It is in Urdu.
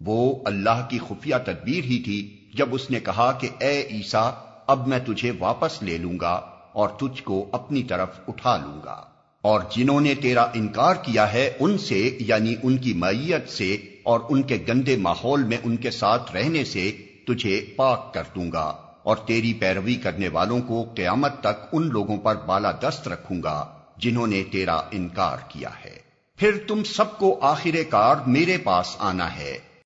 وہ اللہ کی خفیہ تدبیر ہی تھی جب اس نے کہا کہ اے عیسا اب میں تجھے واپس لے لوں گا اور تجھ کو اپنی طرف اٹھا لوں گا۔ اور جنہوں نے تیرا انکار کیا ہے، ان سے یعنی ان کی معیت سے اور ان کے گندے ماحول میں ان کے ساتھ رہنے سے تجھے پاک کر دوں گا۔ اور تیری پیروی کرنے والوں کو قیامت تک ان لوگوں پر بالا دست رکھوں گا جنہوں نے تیرا انکار کیا ہے۔ پھر تم سب کو آخر کار میرے پاس آنا ہے۔